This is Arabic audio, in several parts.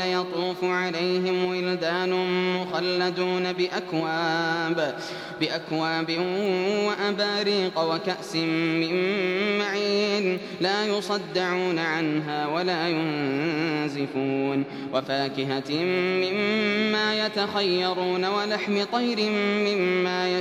يطوف عليهم ولدان مخلدون بأكواب بأكواب وأباريق وكأس من معين لا يصدعون عنها ولا ينزفون وفاكهة مما يتخيرون ولحم طير مما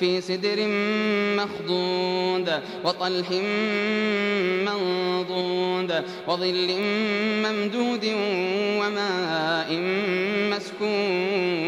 في سدر مخضود وطلح منضود وظل ممدود وماء مسكوب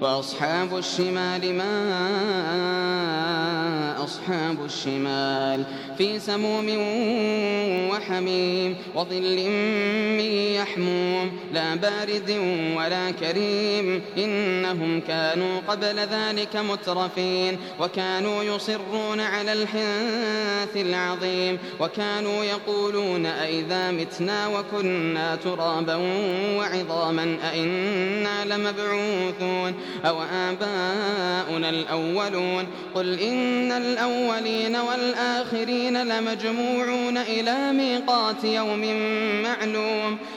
وأصحاب الشمال ما أصحاب الشمال في سموم وحميم وظل من يحموم لا بارد ولا كريم إنهم كانوا قبل ذلك مترفين وكانوا يصرون على الحنث العظيم وكانوا يقولون أئذا متنا وكنا ترابا وعظاما أئنا لمبعوثون أو آباؤنا الأولون قل إن الأولين والآخرين لمجموعون إلى ميقات يوم معلوم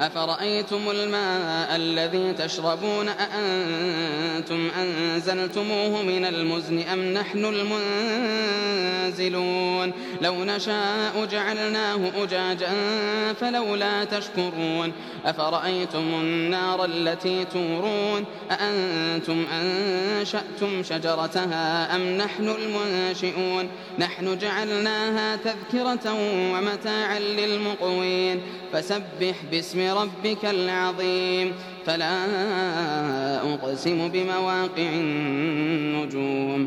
أفرأيتم الماء الذي تشربون أأنتم أنزلتموه من المزن أم نحن المنزلون؟ لو نشاء جعلناه أجاجا فلولا تشكرون. أفرأيتم النار التي تورون؟ أأنتم أنشأتم شجرتها أم نحن المنشئون؟ نحن جعلناها تذكرة ومتاعا للمقوين. فسبح باسم ربك العظيم. فلا أقسم بمواقع النجوم.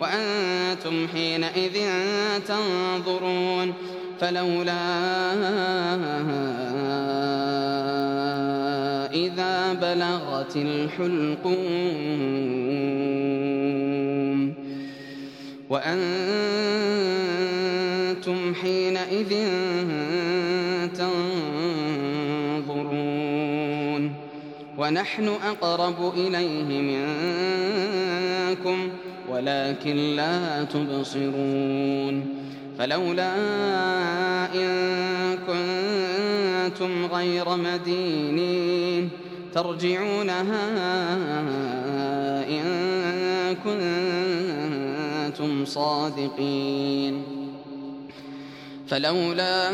وأنتم حينئذ تنظرون فلولا إذا بلغت الحلقوم وأنتم حينئذ تنظرون ونحن أقرب إليه منكم ولكن لا تبصرون فلولا إن كنتم غير مدينين ترجعونها إن كنتم صادقين فلولا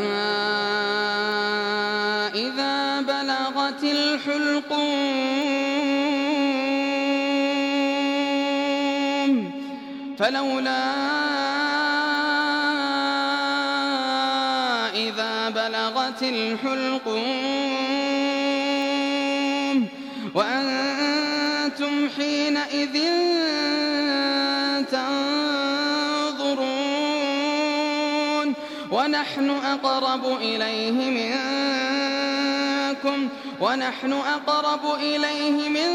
إذا بلغت الحلقوم فلولا إذا بلغت الحلقوم وأنتم حينئذ تنظرون ونحن أقرب إليه منكم ونحن أقرب إليه منكم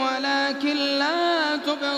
ولكن لا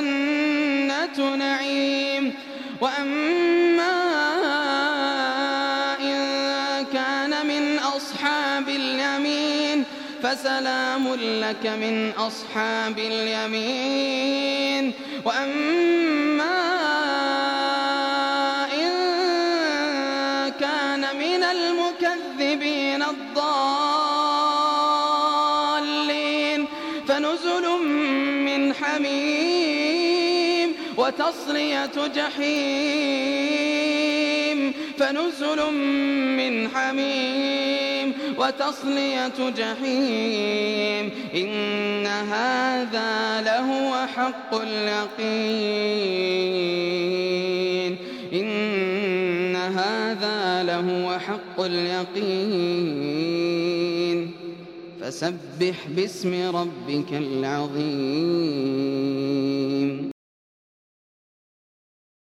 وجنة نعيم. وأما إن كان من أصحاب اليمين فسلام لك من أصحاب اليمين. وأما إن كان من المكذبين الضالين وتصلية جحيم فنزل من حميم وتصلية جحيم إن هذا لهو حق اليقين. إن هذا لهو حق اليقين. فسبح باسم ربك العظيم.